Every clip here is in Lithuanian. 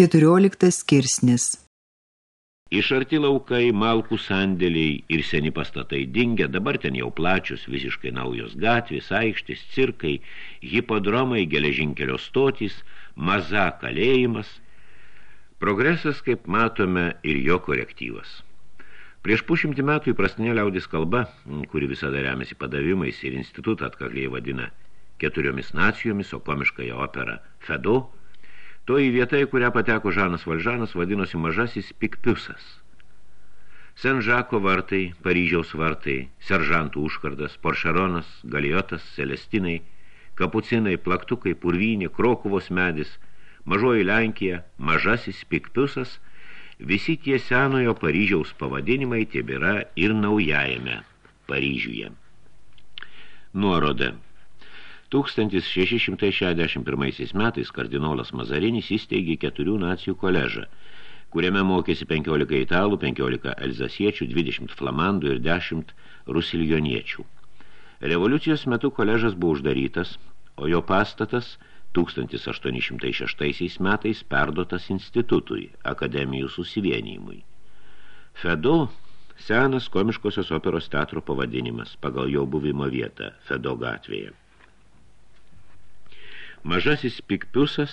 14 skirsnis Iš arti laukai, malkų sandėliai ir seni pastatai dingę, dabar ten jau plačios visiškai naujos gatvės, aikštės, cirkai, hipodromai, geležinkelio stotys, maza kalėjimas. Progresas, kaip matome, ir jo korektyvas. Prieš pušimtį metų įprastinė liaudis kalba, kuri visada remiasi padavimais ir institutą atkakliai vadina keturiomis nacijomis, o komiškąją operą Fedo, toji vieta, į kurią pateko Žanas Valžanas, vadinosi Mažasis Pikpiusas. Sen Žako vartai, Paryžiaus vartai, Seržantų užkardas, Poršaronas, Galiotas, Celestinai, Kapucinai, Plaktukai, Purvynė, Krokuvos medis, Mažoji Lenkija, Mažasis Pikpiusas, visi tie senojo Paryžiaus pavadinimai tebėra ir naujajame Paryžiuje. Nuorodė 1661 metais kardinolas Mazarinis įsteigė keturių nacijų koležą, kuriame mokėsi 15 italų, 15 elzasiečių, 20 flamandų ir 10 rusiljoniečių. Revoliucijos metu koležas buvo uždarytas, o jo pastatas 1806 metais perdotas institutui, akademijų susivienijimui. Fedo senas komiškosios operos teatro pavadinimas pagal jo buvimo vietą Fedo gatvėje. Mažasis Pikpiusas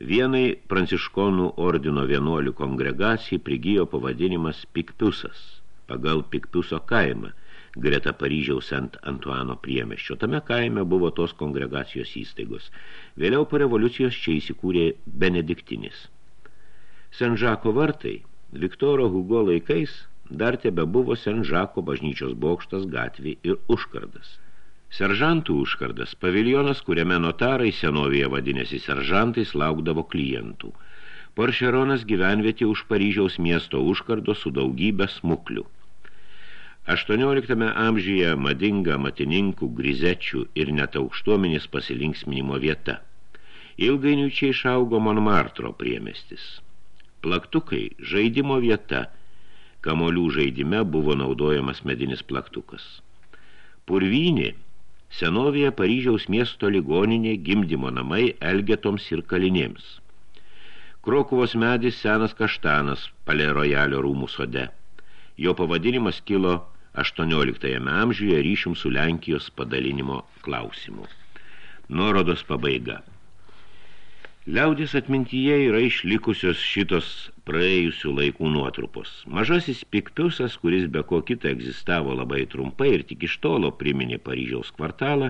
vienai pranciškonų ordino vienuolių kongregacijai prigijo pavadinimas Pikpiusas pagal Pikpiuso kaimą, greta Paryžiaus Ant Antuano priemeščio. Tame kaime buvo tos kongregacijos įstaigos. Vėliau po revoliucijos čia įsikūrė Benediktinis. Senžako vartai Viktoro Hugo laikais dar tebe buvo Senžako bažnyčios bokštas gatvė ir užkardas. Seržantų užkardas, paviljonas, kuriame notarai senovėje vadinėsi seržantais, laukdavo klientų. Poršeronas gyvenvietė už Paryžiaus miesto užkardo su daugybė smuklių. 18 amžiuje madinga matininkų, grizečių ir net aukštuomenės pasilinksminimo vieta. Ilgainiui čia išaugo Monmartro priemestis. Plaktukai – žaidimo vieta. Kamolių žaidime buvo naudojamas medinis plaktukas. Purvynė – Senovėje Paryžiaus miesto ligoninė gimdymo namai elgetoms ir kalinėms. Krokuvos medis senas kaštanas palė rojalio rūmų sode. Jo pavadinimas kilo 18 amžiuje ryšium su Lenkijos padalinimo klausimu. Nuorodos pabaiga. Liaudės atmintyje yra išlikusios šitos praėjusių laikų nuotrupos. Mažasis Pikpiusas, kuris be ko kita egzistavo labai trumpai ir tik iš tolo priminė Paryžiaus kvartalą,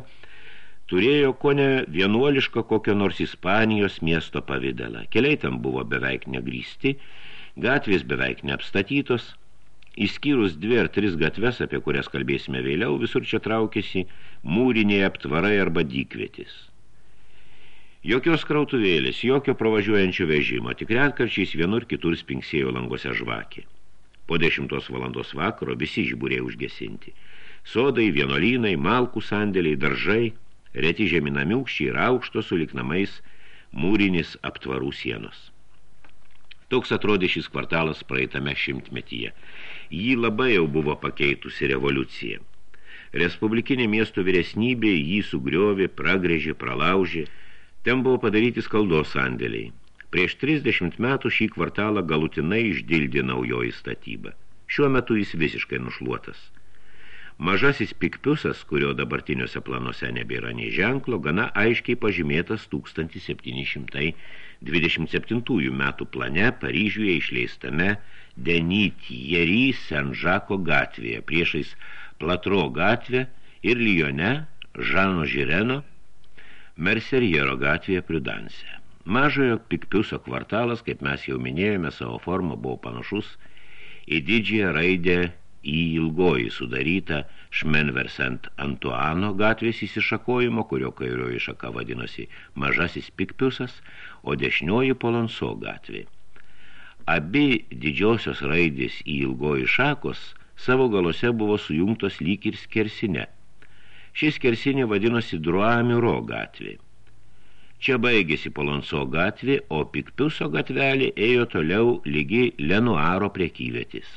turėjo kone vienuolišką kokio nors Ispanijos miesto pavidalą. Keliai tam buvo beveik negrysti, gatvės beveik neapstatytos, Įskyrus dvi ar tris gatves, apie kurias kalbėsime vėliau, visur čia traukėsi mūriniai aptvarai arba dykvietis. Jokios krautuvėlės, jokio pravažiuojančio vežimo, tik retkarčiais vienur kitur spinksėjo langose žvakė. Po dešimtos valandos vakaro visi žibūrė užgesinti. Sodai, vienolynai, malkų sandėliai, daržai, reti žeminamiukščiai ir aukšto sulik namais mūrinis aptvarų sienos. Toks atrodė šis kvartalas praeitame šimtmetyje. Jį labai jau buvo pakeitusi revoliucija. Respublikinė miesto vyresnybė jį sugriovė, pragrėžė, pralaužė, Ten buvo padaryti skaldos sandėliai. Prieš 30 metų šį kvartalą galutinai išdildė naujoji statyba. Šiuo metu jis visiškai nušluotas. Mažasis Pikpiusas, kurio dabartiniuose planuose nebėra nei ženklo, gana aiškiai pažymėtas 1727 metų plane Paryžiuje išleistame Denitjery Senžako gatvėje, priešais Platro gatvę ir Lyone Žano Žireno Merserjero gatvėje Pridanse. Mažojo Pikpiuso kvartalas, kaip mes jau minėjome, savo formą buvo panašus į didžiąją raidę į ilgoji sudarytą Šmenversent Antuano gatvės įsišakojimo, kurio kairioji šaka vadinosi Mažasis Pikpiusas, o dešinioji Polonso gatvė. Abi didžiosios raidės į ilgoji šakos savo galose buvo sujungtos lyg ir skersinė – Šis kersinė vadinosi Druamiro gatvė. Čia baigėsi Polonso gatvė, o Pikpiuso gatvelė ėjo toliau lygi Lenuaro prekyvėtis.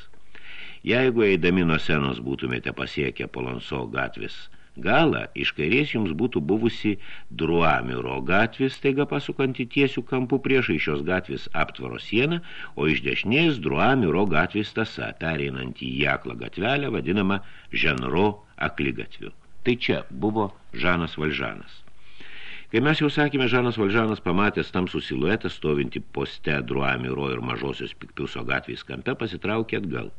Jeigu eidami nuo senos būtumėte pasiekę Polonso gatvės galą iš kairės jums būtų buvusi Druamiro gatvės, taiga pasukanti tiesių kampų priešai šios gatvės aptvaro sieną, o iš dešinės Druamiro gatvės tasa, pereinant į Jaklą gatvelę, vadinama Ženro akligatviu. Tai čia buvo Žanas Valžanas. Kai mes jau sakėme, Žanas Valžanas pamatęs tamsų siluetą stovinti poste Druamiro ir mažosios Pikpiuso gatvės kampe pasitraukė atgal.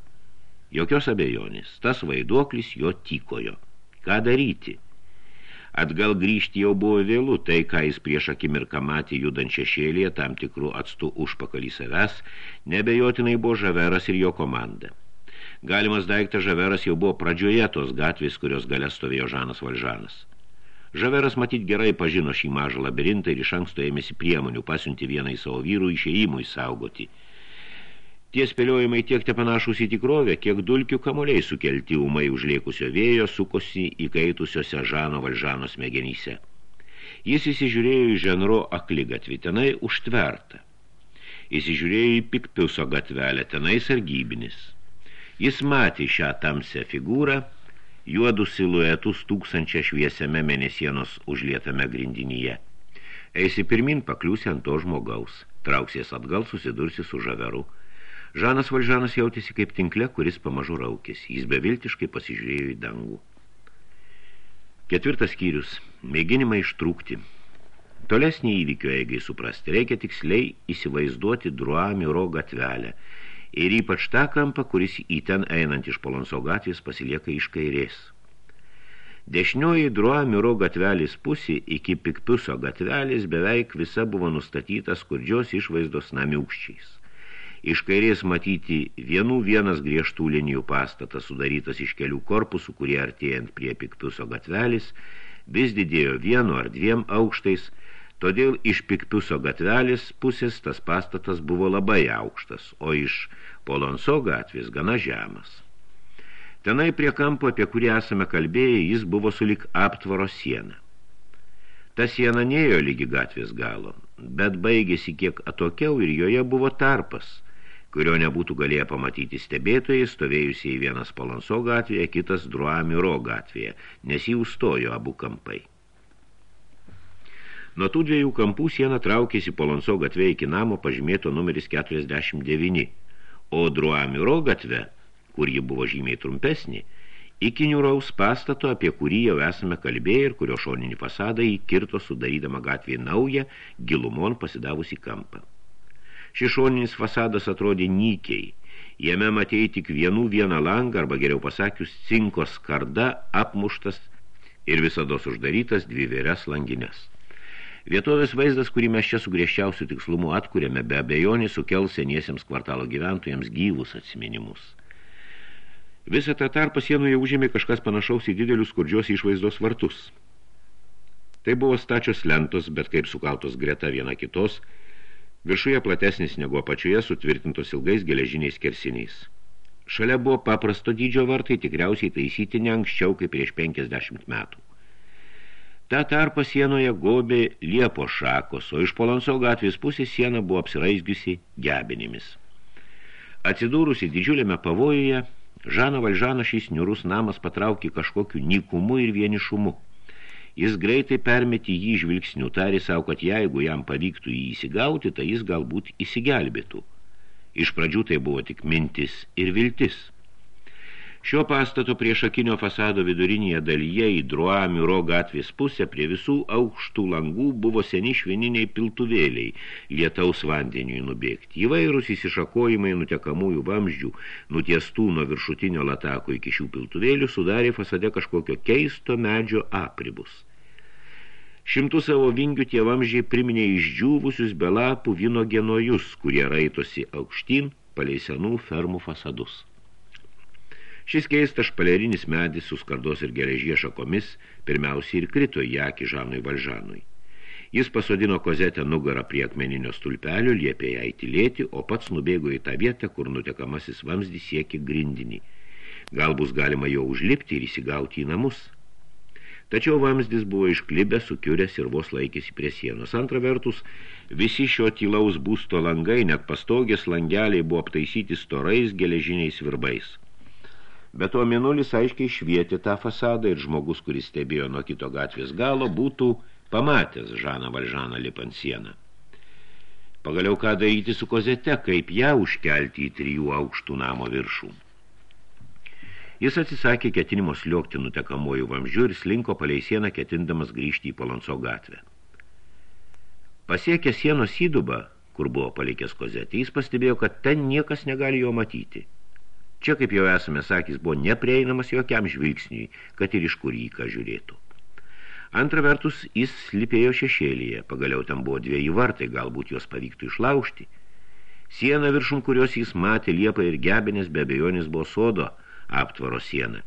Jokios abejonės, tas vaiduoklis jo tykojo. Ką daryti? Atgal grįžti jau buvo vėlų, tai, ką jis prieš akimirką matė judant šešėlėje tam tikrų atstų užpakalį savęs, nebejotinai buvo Žaveras ir jo komanda. Galimas daiktas Žaveras jau buvo pradžioje tos gatvės, kurios gale stovėjo Žanas Valžanas. Žaveras matyt gerai pažino šį mažą labirintą ir iš anksto ėmėsi priemonių pasiunti vieną į savo vyrų išėjimui saugoti – Tie spėliojimai tiek te panašus į tikrovę, kiek dulkių kamuoliai sukelti umai užliekusio vėjo sukosi įkaitusiose Žano Valžano smegenyse. Jis įsižiūrėjo į ženro akligatvį, tenai užtverta. Įsižiūrėjo į pikpiuso gatvelę, tenai sargybinis. Jis matė šią tamsią figūrą, juodus siluetus tūkstančią šviesiame mėnesienos užlietame grindinyje. Eisi pirmin, pakliusi ant to žmogaus. Trauksies atgal, susidursi su žaveru. Žanas Valžanas jautėsi kaip tinkle, kuris pamažu raukėsi. Jis beviltiškai pasižiūrėjo į dangų. Ketvirtas skyrius. Mėginimai ištrūkti. Tolesnį įvykio eigai suprasti reikia tiksliai įsivaizduoti Druamiro gatvelę ir ypač tą kampą, kuris į ten einant iš Polonso gatvės pasilieka iš kairės. Dešinioji Druamiro gatvelės pusė iki Pikpiuso gatvelės beveik visa buvo nustatyta skurdžios išvaizdos namiukščiais. Iš kairės matyti vienų vienas griežtų linijų pastatas sudarytas iš kelių korpusų, kurie artėjant prie Pikpiuso gatvelis, vis didėjo vienu ar dviem aukštais, todėl iš Pikpiuso gatvelis pusės tas pastatas buvo labai aukštas, o iš Polonso gatvės gana žemas. Tenai prie kampo, apie kurį esame kalbėję, jis buvo sulik aptvaro siena. Ta siena neėjo lygi gatvės galo, bet baigėsi kiek atokiau ir joje buvo tarpas – kurio nebūtų galėję pamatyti stebėtojai, stovėjusiai vienas Palanso gatvėje, kitas Druamiro gatvėje, nes jį užstojo abu kampai. Nuo tų dviejų kampų siena traukėsi Palanso gatvė iki namo pažymėto numeris 49, o Druamiro gatve, kur ji buvo žymiai trumpesnė, iki niūraus pastato, apie kurį jau esame kalbėję ir kurio šoninį fasadą įkirto sudarydama gatvėje naują, gilumon pasidavusi kampą. Šišoninis fasadas atrodė nykiai. Jame matėjai tik vienų vieną langą, arba geriau pasakius, cinko skarda apmuštas ir visados uždarytas dvi vėres langinės. Vietovės vaizdas, kurį mes čia su griežčiausiu tikslumu atkuriame, be abejonį sukel seniesiems kvartalo gyventojams gyvus atsiminimus. Visą tą tarpą sienoje užėmė kažkas panašaus į didelius skurdžios išvaizdos vartus. Tai buvo stačios lentos, bet kaip sukaltos greta viena kitos – Viršuje platesnis negu apačioje sutvirtintos ilgais geležiniais kersiniais. Šalia buvo paprasto dydžio vartai, tikriausiai taisyti ne anksčiau kaip prieš 50 metų. Ta tarpa sienoje gobė liepo šakos, o iš Polonso gatvės pusės siena buvo apsiraizgiusi gebinimis. Atsidūrusi didžiuliame pavojuje, Žano Valžano šis niurus namas patraukė kažkokiu nykumu ir vienišumu. Jis greitai permetė jį žvilgsnių, tarė savo, kad jeigu jam pavyktų jį įsigauti, tai jis galbūt įsigelbėtų. Iš pradžių tai buvo tik mintis ir viltis – Šio pastato priešakinio fasado vidurinėje dalyje į Druamiro gatvės pusę prie visų aukštų langų buvo seni švininiai piltuvėliai, lietaus vandeniui nubėgti. Įvairūs įsišakojimai nutekamųjų vamzdžių, nutiestų nuo viršutinio latako iki šių piltuvėlių, sudarė fasade kažkokio keisto medžio apribus. Šimtų savo vingių tie vamzdžiai priminė išdžiūvusius belapų vyno genojus, kurie raitosi aukštyn palei senų fermų fasadus. Šis keistas špalerinis medis su skardos ir geležie šakomis pirmiausiai ir krito į akį Žanui Valžanui. Jis pasodino kozetę nugarą prie akmeninio stulpelio, liepė ją įtilėti, o pats nubėgo į tą vietą, kur nutekamasis vamzdis siekė grindinį. Gal bus galima jo užlipti ir įsigauti į namus. Tačiau vamzdis buvo išklibęs, sukiuręs ir vos laikėsi prie sienos. Antra vertus, visi šio tylaus būsto langai, net pastogės langeliai buvo aptaisyti storais geležiniais virbais. Bet o minulis aiškiai švietė tą fasadą ir žmogus, kuris stebėjo nuo kito gatvės galo, būtų pamatęs Žaną Valžaną lipant sieną. Pagaliau ką daryti su kozete, kaip ją užkelti į trijų aukštų namo viršų. Jis atsisakė ketinimo sliokti nutekamojų vamzdžių ir slinko palei sieną ketindamas grįžti į Polonso gatvę. Pasiekę sienos įdubą, kur buvo palikęs kozetį, jis pastebėjo, kad ten niekas negali jo matyti. Čia, kaip jau esame sakys, buvo neprieinamas jokiam žvilgsniui, kad ir iš kur jį ką žiūrėtų. Antra vertus, jis slipėjo šešėlyje, pagaliau ten buvo dviejų vartai, galbūt juos pavyktų išlaužti. Siena viršum, kurios jis matė liepą ir gebinės, be abejonės buvo sodo – aptvaro sieną.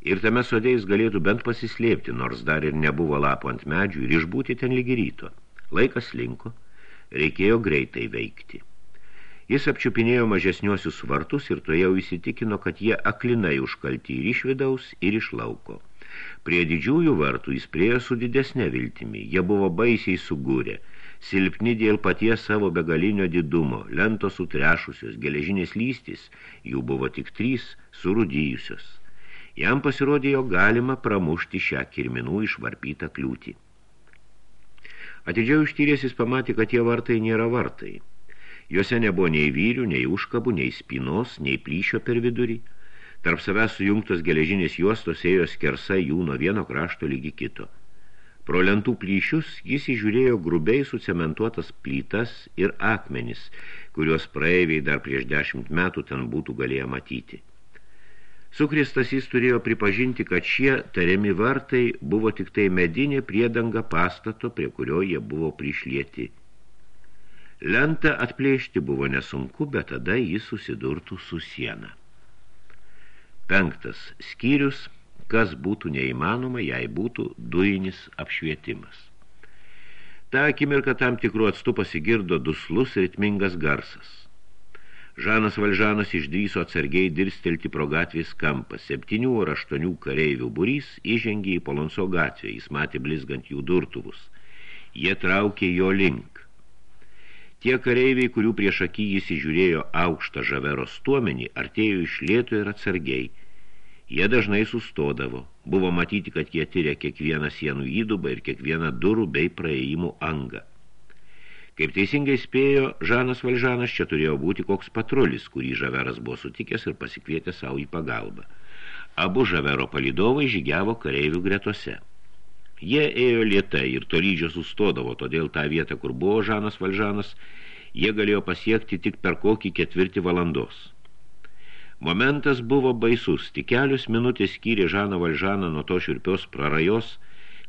Ir tame sode jis galėtų bent pasislėpti, nors dar ir nebuvo lapo ant medžių ir išbūti ten lygi ryto. Laikas linko, reikėjo greitai veikti. Jis apčiupinėjo mažesniuosius vartus ir to jau įsitikino, kad jie aklinai užkalti ir iš vidaus, ir iš lauko. Prie didžiųjų vartų jis priejo su didesnė viltimi, jie buvo baisiai sugūrę, silpni dėl paties savo begalinio didumo, lentos sutrešusios, geležinės lystys, jų buvo tik trys, surūdyjusios. Jam pasirodė, jo galima pramušti šią kirminų išvarpytą kliūtį. Atidžiau ištyrės jis pamatė, kad tie vartai nėra vartai. Juose nebuvo nei vyrių, nei užkabų, nei spinos, nei plyšio per vidurį. Tarp savęs sujungtos geležinės juostos ėjo skersa jų nuo vieno krašto lygi kito – Pro lentų plyšius jis įžiūrėjo grubiai sucementuotas plytas ir akmenis, kuriuos praeiviai dar prieš dešimt metų ten būtų galėję matyti. Sukristas jis turėjo pripažinti, kad šie tariami vartai buvo tik tai medinė priedanga pastato, prie kurio jie buvo prišlieti. Lentą atplėšti buvo nesunku, bet tada jis susidurtų su siena. Penktas skyrius – kas būtų neįmanoma, jei būtų dujinis apšvietimas. Ta akimirka tam tikrų atstų pasigirdo duslus ritmingas garsas. Žanas Valžanas išdryso atsargiai dirstelti pro gatvės kampą. Septynių ar aštuonių kareivių burys įžengė į Polonso gatvę. Jis matė blizgant jų durtuvus. Jie traukė jo link. Tie kareiviai, kurių prieš akį jis įžiūrėjo aukštą žavero stuomenį, artėjo iš lėto ir atsargiai – Jie dažnai sustodavo. Buvo matyti, kad jie tyria kiekvieną sienų įdubą ir kiekvieną durų bei praėjimų angą. Kaip teisingai spėjo, Žanas Valžanas čia turėjo būti koks patrulis, kurį Žaveras buvo sutikęs ir pasikvietė savo į pagalbą. Abu Žavero palidovai žygiavo kareivių gretose. Jie ėjo lietai ir tolydžio sustodavo, todėl tą vietą, kur buvo Žanas Valžanas, jie galėjo pasiekti tik per kokį ketvirtį valandos. Momentas buvo baisus, tik kelius minutės skyrė Žaną Valžaną nuo to širpios prarajos,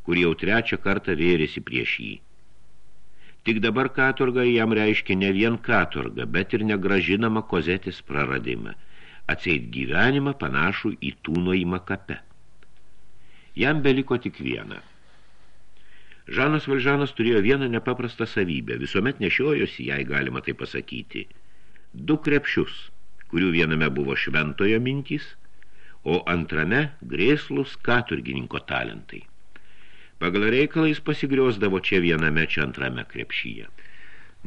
kur jau trečią kartą vėrėsi prieš jį. Tik dabar katurga jam reiškia ne vien katurga, bet ir negražinama kozetis praradimą, atseit gyvenimą panašų į tūnojimą kape. Jam beliko tik vieną. Žanas Valžanas turėjo vieną nepaprastą savybę, visuomet nešiojosi, jei galima tai pasakyti, du krepšius – kurių viename buvo šventojo mintys, o antrame grėslus katurgininko talentai. Pagal reikalą jis pasigriosdavo čia viename, čia antrame krepšyje.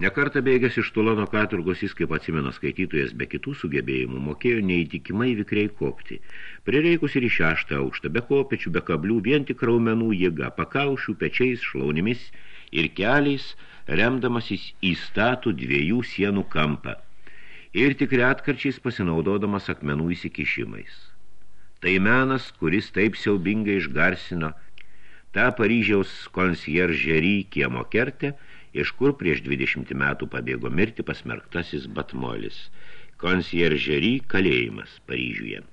Nekartą bėgęs iš Tulono katurgos jis, kaip atsimena skaitytojas, be kitų sugebėjimų mokėjo neįtikimai vikriai kopti. Prireikus ir į šeštą aukštą, be kopečių, be kablių, vien tik raumenų jėga, pakaušių, pečiais, šlaunimis ir keliais, remdamasis į statų dviejų sienų kampą – ir tik retkarčiais pasinaudodamas akmenų įsikišimais. Tai menas, kuris taip siaubingai išgarsino tą Paryžiaus konsjeržerį kiemo kertę, iš kur prieš 20 metų pabėgo mirti pasmerktasis Batmolis. Konsjeržerį kalėjimas Paryžiuje.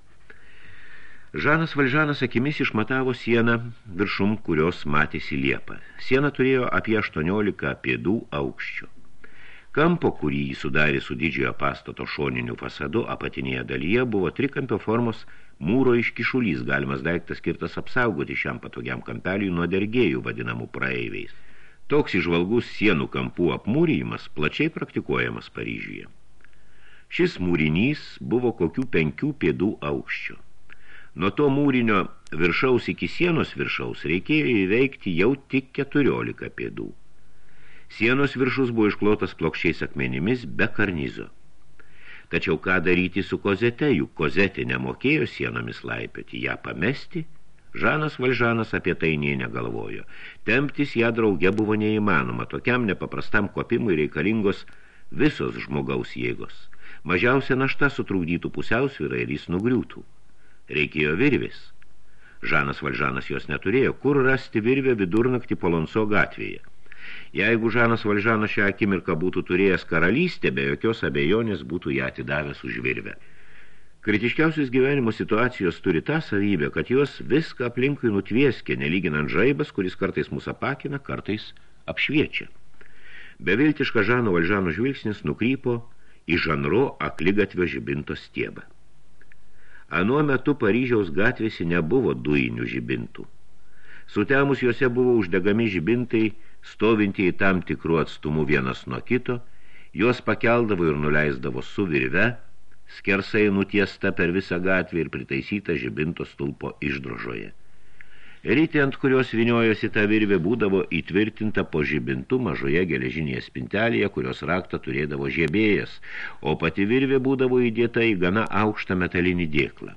Žanas Valžanas akimis išmatavo sieną viršum, kurios matėsi liepą. Siena turėjo apie 18 pėdų aukščio. Kampo, kurį jį sudarė su didžiojo pastato šoniniu fasadu, apatinėje dalyje buvo trikampio formos mūro iškišulys, galimas daiktas skirtas apsaugoti šiam patogiam kampeliui nuo dergėjų vadinamų praeiviais. Toks išvalgus sienų kampų apmūrijimas plačiai praktikuojamas Paryžiuje. Šis mūrinys buvo kokių penkių pėdų aukščio. Nuo to mūrinio viršaus iki sienos viršaus reikėjo įveikti jau tik keturiolika pėdų. Sienos viršus buvo išklotas plokščiais akmenimis be karnizo. Tačiau ką daryti su kozete, juk kozetė nemokėjo sienomis laipėti, ją pamesti? Žanas Valžanas apie tai nei negalvojo. Temptis ją drauge buvo neįmanoma, tokiam nepaprastam kopimui reikalingos visos žmogaus jėgos. Mažiausia našta sutrukdytų pusiausvyrą ir jis nugriūtų. Reikėjo virvis. Žanas Valžanas jos neturėjo, kur rasti virvę vidurnaktį Polonso gatvėje. Jeigu Žanas Valžanas šią akimirką būtų turėjęs karalystę, be jokios abejonės būtų ją atidavęs už virvę. Kritiškiausios gyvenimo situacijos turi tą savybę, kad jos viską aplinkui nutvieskė, nelyginant žaibas, kuris kartais mūsų apakina, kartais apšviečia. Beviltiška Žano Valžano žvilgsnis nukrypo į žanro akligatvio žibinto stiebą. Anuo metu Paryžiaus gatvėse nebuvo dujinių žibintų. Sutemus juose buvo uždegami žibintai, stovintieji tam tikrų atstumų vienas nuo kito, juos pakeldavo ir nuleisdavo su virve, skersai nutiesta per visą gatvę ir pritaisyta žibinto stulpo išdrožoje. Rytė, ant kurios viniojosi ta virvė, būdavo įtvirtinta po žibintu mažoje geležinėje spintelėje, kurios raktą turėdavo žiebėjas, o pati virvė būdavo įdėta į gana aukštą metalinį dėklą.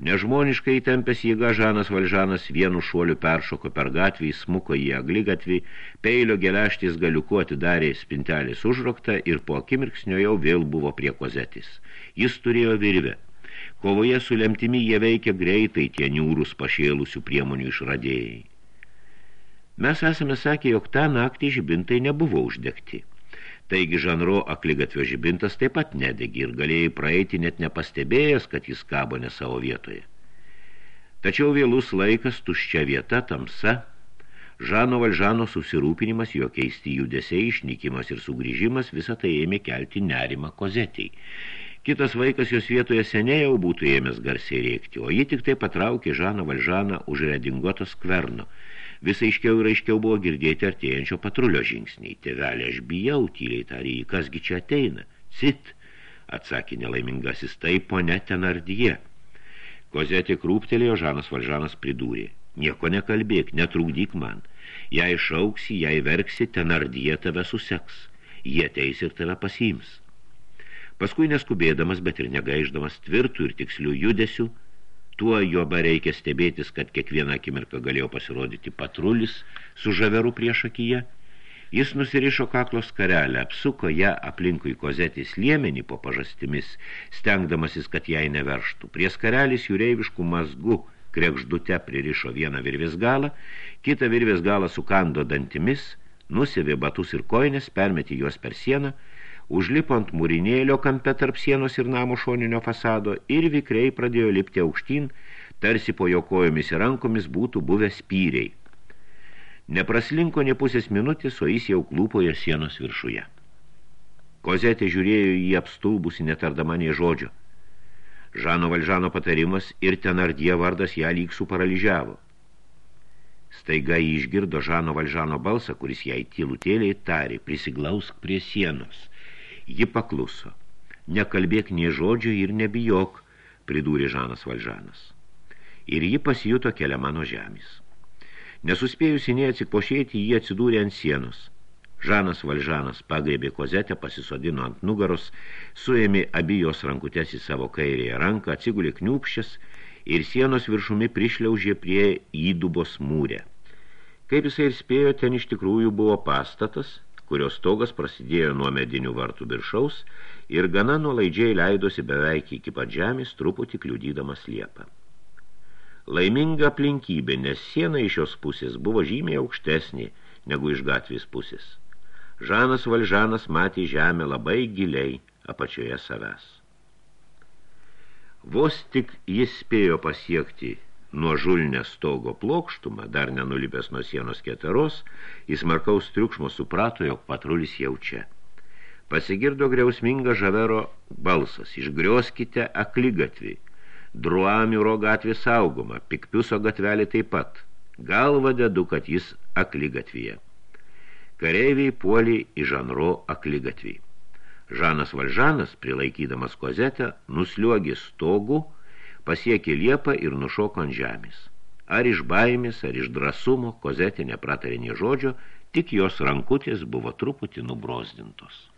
Nežmoniškai įtempęs jėga Žanas Valžanas vienu šuoliu peršoko per gatvį, smuko į agligatvį, peilio geleštys galiuku atidarė spintelės užroktą ir po akimirksnio jau vėl buvo prie kozetis. Jis turėjo virvę. Kovoje su lemtimi jie veikia greitai tie niūrus pašėlusių priemonių išradėjai. Mes esame sakę, jog tą naktį žibintai nebuvo uždegti. Taigi žanro akligatvio žibintas taip pat nedegi ir galėjai praeiti net nepastebėjęs, kad jis kabo ne savo vietoje. Tačiau vėlus laikas, tuščia vieta, tamsa, Žano Valžano susirūpinimas, jo keisti judesiai, išnykimas ir sugrįžimas, visą tai ėmė kelti nerimą kozetiai. Kitas vaikas jos vietoje seniai jau būtų ėmęs garsiai rėkti, o ji tik tai patraukė Žaną Valžaną už redingoto skverno. Visai aiškiau ir aiškiau buvo girdėti artėjančio patrulio žingsniai. Tėvelė, aš bijau, tyliai tarė, kasgi čia ateina. Cit, atsakė nelaimingasis, tai ponė tenardyje. Kozetė krūptelėjo, Žanas Valžanas pridūrė. Nieko nekalbėk, netrūkdyk man. Jei šauksi, jei verksi, tenardyje tave suseks. Jie teis ir tave pasiims. Paskui neskubėdamas, bet ir negaiždamas tvirtų ir tikslių judesių, tuo jo reikia stebėtis, kad kiekvieną akimirką galėjo pasirodyti patrulis su žaveru prieš akiją. Jis nusirišo kaklos karelę, apsuko ją aplinkui kozetis liemenį po pažastimis, stengdamasis, kad jai neverštų. Prie skarelis jūreiviškų mazgų krekždute pririšo vieną virvės galą, kitą virvės galą sukando dantimis, nusivė batus ir koinės, permetė juos per sieną, užlipo ant mūrinėlio kampe tarp sienos ir namo šoninio fasado ir vikriai pradėjo lipti aukštyn, tarsi po jo kojomis ir rankomis būtų buvę spyriai. Nepraslinko ne pusės minutės, o jis jau klūpojo sienos viršuje. Kozetė žiūrėjo į apstulbusį netardama nei žodžio. Žano Valžano patarimas ir tenardie vardas ją lyg suparaližiavo. Staiga jį išgirdo Žano Valžano balsą, kuris jai tylutėliai tarė, prisiglausk prie sienos. Ji pakluso. Nekalbėk nie žodžio ir nebijok, pridūrė Žanas Valžanas. Ir ji pasijuto keliama nuo žemės. Nesuspėjusi nei atsipošėti, jį atsidūrė ant sienos. Žanas Valžanas pagrėbė kozetę, pasisodino ant nugaros, suėmė abijos rankutės į savo kairėje ranką, atsigulė kniūpščias ir sienos viršumi prišliaužė prie įdubos mūrę. Kaip jisai ir spėjo, ten iš tikrųjų buvo pastatas, kurios stogas prasidėjo nuo medinių vartų viršaus ir gana nuolaidžiai leidosi beveik iki pat žemės, truputį kliudydamas liepą. Laiminga aplinkybė, nes siena iš šios pusės buvo žymiai aukštesnė negu iš gatvės pusės. Žanas Valžanas matė žemę labai giliai apačioje savęs. Vos tik jis spėjo pasiekti nuo žulnės stogo plokštumą, dar nenulipęs nuo sienos keteros, jis markaus triukšmo suprato, jog patrulis jaučia. Pasigirdo griausminga žavero balsas, išgrioskite akligatvį, druamiuro gatvė saugoma, pikpiuso gatvelė taip pat, galva dedu, kad jis akligatvyje. Kareiviai puolė į žanro akligatvį. Žanas Valžanas, prilaikydamas kozetę, nusliuogė stogų, pasiekė liepą ir nušoko ant žemės. Ar iš baimės, ar iš drąsumo, kozetė nepratarė nie žodžio, tik jos rankutės buvo truputį nubrozdintos.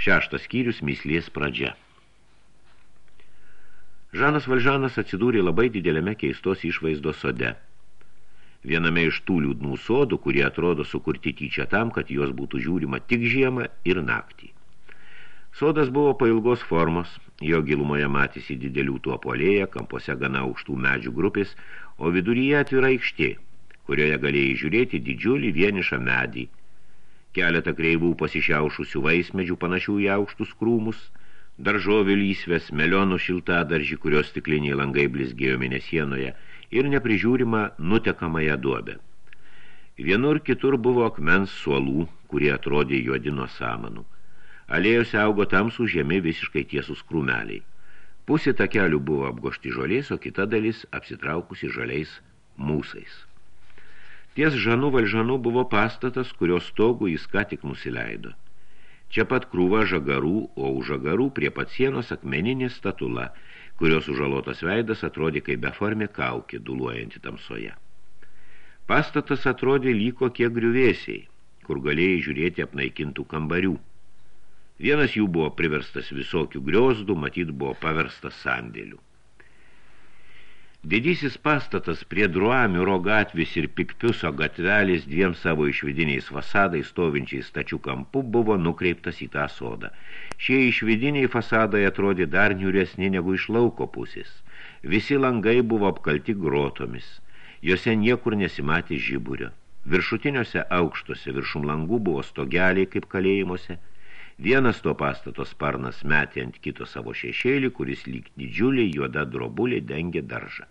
Šeštas skyrius – myslės pradžia. Žanas Valžanas atsidūrė labai didelėme keistos išvaizdos sode. Viename iš tų liūdnų sodų, kurie atrodo sukurti tyčia tam, kad jos būtų žiūrima tik žiemą ir naktį. Sodas buvo pailgos formos, jo gilumoje matėsi didelių tuopolėje, kampuose gana aukštų medžių grupės, o viduryje atvira aikštė, kurioje galėjai žiūrėti didžiulį vienišą medį – keletą kreivų pasišiaušusių vaismedžių panašių į aukštus krūmus, daržovių lysvės, melionų šiltadaržį, kurios stikliniai langai blizgėjo mėnesienoje ir neprižiūrima nutekamąją duobę. Vienur kitur buvo akmens suolų, kurie atrodė juodino samanų. Alėjose augo tamsų žemi visiškai tiesus krūmeliai. Pusė takelių buvo apgošti žolės, o kita dalis apsitraukusi žaliais mūsais. Ties Žanų Valžanų buvo pastatas, kurios stogų jis ką tik nusileido. Čia pat krūva žagarų, o už žagarų prie pat sienos akmeninė statula, kurios užalotas veidas atrodė kaip beformė kaukė, duluojanti tamsoje. Pastatas atrodė lygo kiek griuvėsiai, kur galėjai žiūrėti apnaikintų kambarių. Vienas jų buvo priverstas visokių griozdų, matyt buvo paverstas sandėlių. Didysis pastatas prie Druamiuro gatvės ir Pikpiuso gatvelės dviem savo išvidiniais fasadai stovinčiais stačių kampų buvo nukreiptas į tą sodą. Šie išvidiniai fasadai atrodė dar niuresni negu iš lauko pusės. Visi langai buvo apkalti grotomis. Jose niekur nesimatė žiburio. Viršutiniuose aukštuose viršum langų buvo stogeliai kaip kalėjimuose. Vienas to pastato sparnas metė ant kito savo šešėlį, kuris lyg didžiulė juoda drobulė dengė daržą.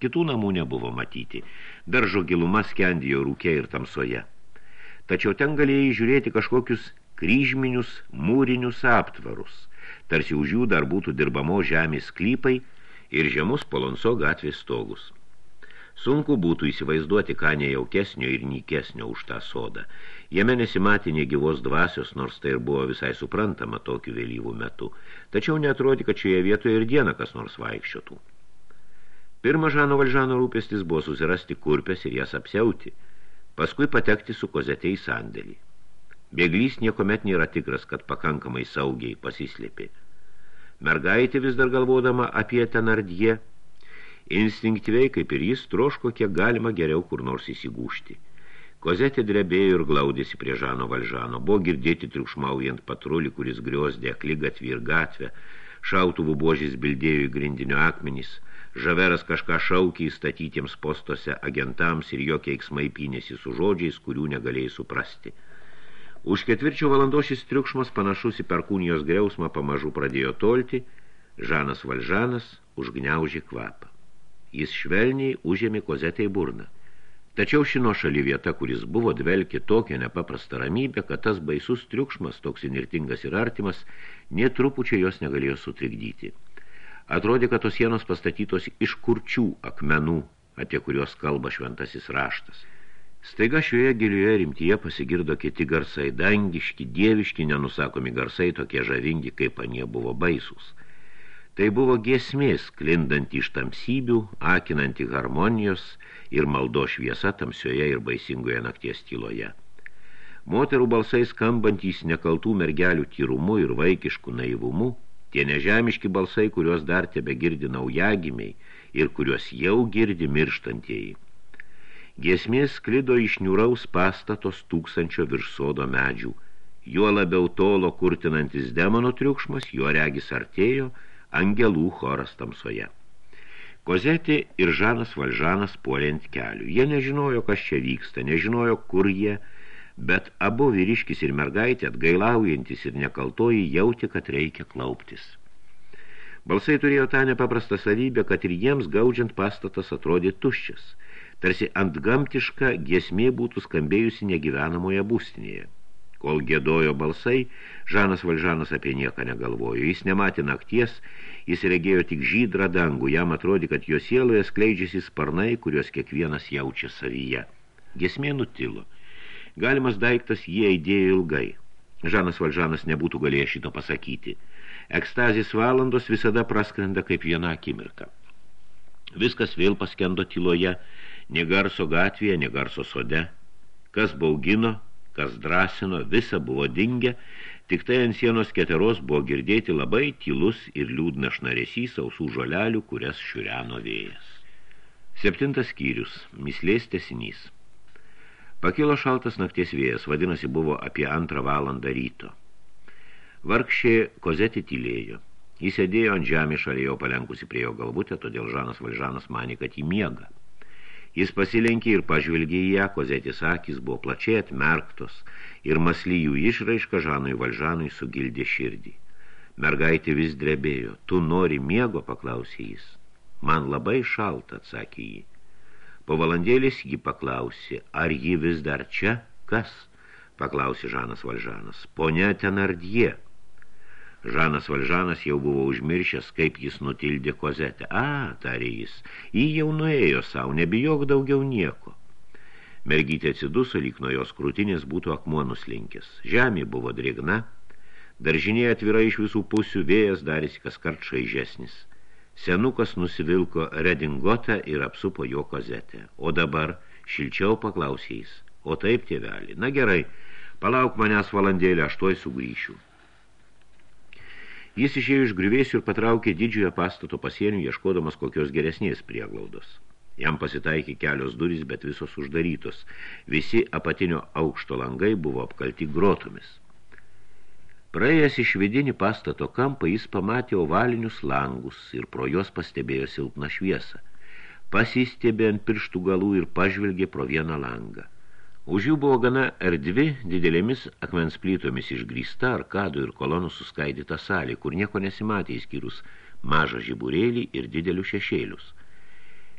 Kitų namų nebuvo matyti. Daržo giluma skendėjo rūkė ir tamsoje. Tačiau ten galėjai žiūrėti kažkokius kryžminius mūrinius aptvarus. Tarsi už jų dar būtų dirbamo žemės sklypai ir žemus Polonso gatvės stogus. Sunku būtų įsivaizduoti, ką nejaukesnio ir nykesnio už tą sodą. Jame nesimatė negyvos dvasios, nors tai ir buvo visai suprantama tokiu vėlyvų metu. Tačiau netrodė, kad šioje vietoje ir dieną kas nors vaikščiotų. Pirma Žano Valžano rūpestis buvo susirasti kurpės ir jas apsiauti, paskui patekti su kozetė į sandėlį. Bėglys niekomet nėra tikras, kad pakankamai saugiai pasislėpė. Mergaitė vis dar galvodama apie tenardie, instinktyviai kaip ir jis troško kiek galima geriau kur nors įsigūšti. Kozetė drebėjo ir glaudėsi prie Žano Valžano. Buvo girdėti triukšmaujant patrulį, kuris griozdė akligatvį ir gatvę. Šautuvų buožys bildėjo į grindinio akmenys. Žaveras kažką šaukė įstatytiems postuose agentams ir jo keiksmai pynėsi su žodžiais, kurių negalėjai suprasti. Už ketvirčio valandos šis triukšmas panašus į perkūnijos griausmą pamažu pradėjo tolti, Žanas Valžanas užgniaužė kvapą. Jis švelniai užėmė kozetai burną. Tačiau šino šali vieta, kuris buvo dvelki tokią nepaprastą ramybę, kad tas baisus triukšmas, toks inirtingas ir artimas, nie trupučio jos negalėjo sutrikdyti. Atrodė, kad tos sienos pastatytos iš kurčių akmenų, apie kurios kalba šventasis raštas. Staiga šioje gilioje rimtyje pasigirdo kiti garsai, dangiški, dieviški, nenusakomi garsai, tokie žavingi, kaip anie buvo baisūs. Tai buvo giesmės, klindanti iš tamsybių, akinanti harmonijos ir maldo šviesa tamsioje ir baisingoje nakties tyloje. Moterų balsai skambantys nekaltų mergelių tyrumu ir vaikiškų naivumu, tie nežemiški balsai, kuriuos dar tebe girdi naujagimiai ir kuriuos jau girdi mirštantieji. Giesmės sklido iš niūraus pastatos tūkstančio virš sodo medžių, juo labiau tolo kurtinantis demono triukšmas, juo regis artėjo – angelų choras tamsoje. Kozetė ir Žanas Valžanas puolė ant kelių. Jie nežinojo, kas čia vyksta, nežinojo, kur jie, bet abu vyriškis ir mergaitė atgailaujantis ir nekaltoji jauti, kad reikia klauptis. Balsai turėjo tą nepaprastą savybę, kad ir jiems gaudžiant pastatas atrodė tuščias, tarsi ant gamtiška giesmė būtų skambėjusi negyvenamoje būstinėje. Kol gėdojo balsai, Žanas Valžanas apie nieką negalvojo. Jis nematė nakties, jis regėjo tik žydrą dangų. Jam atrodė, kad jo sieloje skleidžiasi sparnai, kurios kiekvienas jaučia savyje. Gesmė nutilo. Galimas daiktas jie įdėjo ilgai. Žanas Valžanas nebūtų galėjęs šito pasakyti. Ekstazės valandos visada praskrenda kaip viena akimirka. Viskas vėl paskendo tyloje, negarso gatvėje, negarso sode. Kas baugino, kas drąsino, visa buvo dingę, tik tai ant sienos keteros buvo girdėti labai tylus ir liūdnas šnaresys ausų žolelių, kurias šiureno vėjas. Septintas skyrius – mislės tesinys. Pakilo šaltas nakties vėjas, vadinasi, buvo apie antrą valandą ryto. Vargšė kozetė tylėjo. Jis sėdėjo ant žemės šalėjo palenkusi prie jo galvutę, todėl Žanas Valžanas manė, kad jį miega. Jis pasilenkė ir pažvelgė į ją, kozetės akis buvo plačiai atmerktos ir maslyjų išraiška Žanui Valžanui sugildė širdį. Mergaitė vis drebėjo. Tu nori miego, paklausė jis. Man labai šalta, atsakė jį. Po valandėlis jį paklausė, ar ji vis dar čia? Kas? Paklausė Žanas Valžanas. Ponia Tenardie. Žanas Valžanas jau buvo užmiršęs, kaip jis nutildė kozetę. A, tarė jis, jį jau nuėjo savo, nebijok daugiau nieko. Mergytė atsiduso, lyg nuo jos krūtinės būtų akmuo nuslinkęs. Žemė buvo drėgna, daržinė atvirai iš visų pusių, vėjas darėsi kas kart šaižesnis. Senukas nusivilko redingotą ir apsupo jo kozetę. O dabar šilčiau paklausė jis. O taip, tėvelį, na gerai, palauk manęs valandėlę, aš tuoj sugrįšiu. Jis išėjo iš grįvėsių ir patraukė didžiojo pastato pasienių, ieškodamas kokios geresnės prieglaudos. Jam pasitaikė kelios durys, bet visos uždarytos. Visi apatinio aukšto langai buvo apkalti grotomis. Praėjęs iš vidinį pastato kampą, jis pamatė ovalinius langus ir pro juos pastebėjo silpną šviesą. Pasistėbė ant pirštų galų ir pažvelgė pro vieną langą. Už jų buvo gana erdvi, didelėmis akmens plytomis išgrįsta arkadų ir kolonų suskaidyta salė, kur nieko nesimatė įskyrus mažą žiburėlį ir didelius šešėlius.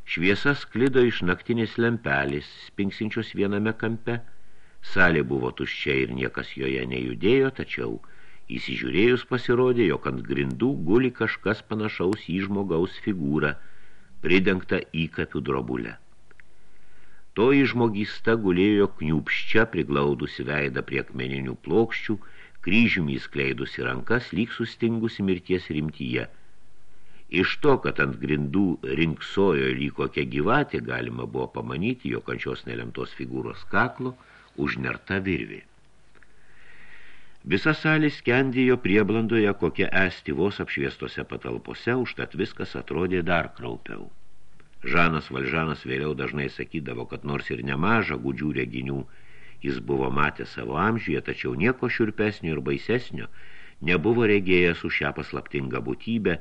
Šviesa sklido iš naktinės lempelės, spinksinčios viename kampe. Salė buvo tuščia ir niekas joje nejudėjo, tačiau įsižiūrėjus pasirodė, jog ant grindų guli kažkas panašaus į žmogaus figūrą, pridengta įkapių drobulę. Toji žmogysta gulėjo kniupščia, priglaudusi veidą prie akmeninių plokščių, kryžiumi įskleidusi rankas, lyg sustingusi mirties rimtyje. Iš to, kad ant grindų rinksojo lyg kokia gyvatė, galima buvo pamanyti, jo kančios nelemtos figūros kaklo užnerta virvė. Visa salė skendėjo prieblandoje, kokia esti vos apšviestose patalpose, užtat viskas atrodė dar kraupiau. Žanas Valžanas vėliau dažnai sakydavo, kad nors ir nemaža gudžių reginių jis buvo matę savo amžiuje, tačiau nieko šiurpesnio ir baisesnio nebuvo regėjęs už šią paslaptingą būtybę,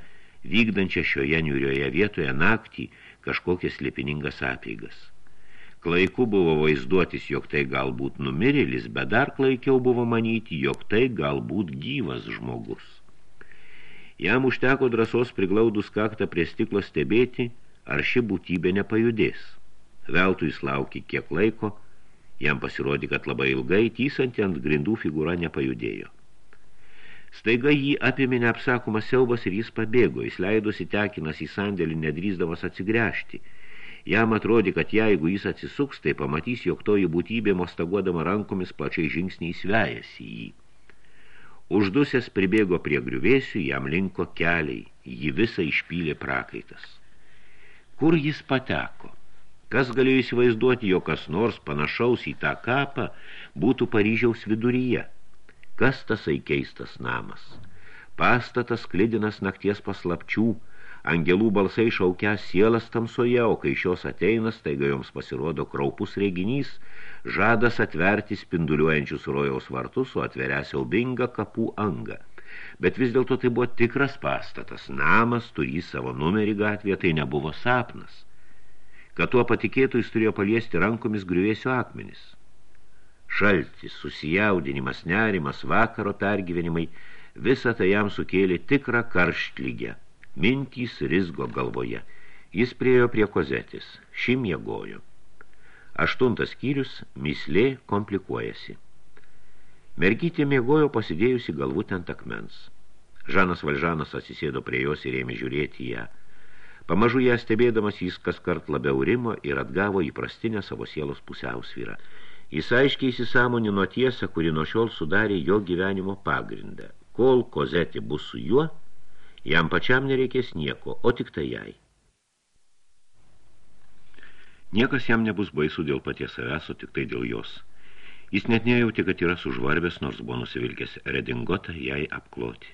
vykdančią šioje niurioje vietoje naktį kažkokias lipiningas apeigas. Klaiku buvo vaizduotis, jog tai galbūt numirėlis, bet dar klaikiau buvo manyti, jog tai galbūt gyvas žmogus. Jam užteko drąsos priglaudus kaktą prie stiklo stebėti, ar ši būtybė nepajudės. Veltui jis laukė kiek laiko, jam pasirodė, kad labai ilgai tysanti ant grindų figūra nepajudėjo. Staiga jį apėmė neapsakomas siaubas ir jis pabėgo, jis leidosi tekinas į sandėlį nedrįsdamas atsigręžti. Jam atrodė, kad jeigu jis atsisuks, tai pamatys, jog toji būtybė mostaguodama rankomis plačiai žingsniai svejasi jį. Uždusęs pribėgo prie griuvėsių, jam linko keliai, jį visą išpylė prakaitas. Kur jis pateko? Kas galėjo įsivaizduoti, jo kas nors panašaus į tą kapą būtų Paryžiaus viduryje? Kas tasai keistas namas? Pastatas klidinas nakties paslapčių, angelų balsai šaukia sielas tamsoje, o kai šios ateina, staiga joms pasirodo kraupus reginys, žadas atverti spinduliuojančius rojaus vartus, o atveria siaubingą kapų angą – bet vis dėlto tai buvo tikras pastatas, namas, turi savo numerį gatvėje, tai nebuvo sapnas. Kad tuo patikėtų, jis turėjo paliesti rankomis griuvėsio akmenis. Šaltis, susijaudinimas, nerimas, vakaro pergyvenimai, visą tai jam sukėlė tikrą karštlygę. Mintys rizgo galvoje. Jis priejo prie kozetis. Šim jėgojo. Aštuntas skyrius – mislė komplikuojasi. Mergytė mėgojo pasidėjusi galvutę ant akmens. Žanas Valžanas atsisėdo prie jos ir ėmė žiūrėti ją. Pamažu ją stebėdamas jis kas kart labiau rimo ir atgavo įprastinę savo sielos pusiausvyrą. Jis aiškiai įsisamonino tiesą, kuri nuo šiol sudarė jo gyvenimo pagrindą. Kol kozetė bus su juo, jam pačiam nereikės nieko, o tik tai jai. Niekas jam nebus baisu dėl paties savęs, o tik tai dėl jos – Jis net nejauti, kad yra sužvarbęs, nors buvo nusivilkęs redingotą jai apkloti.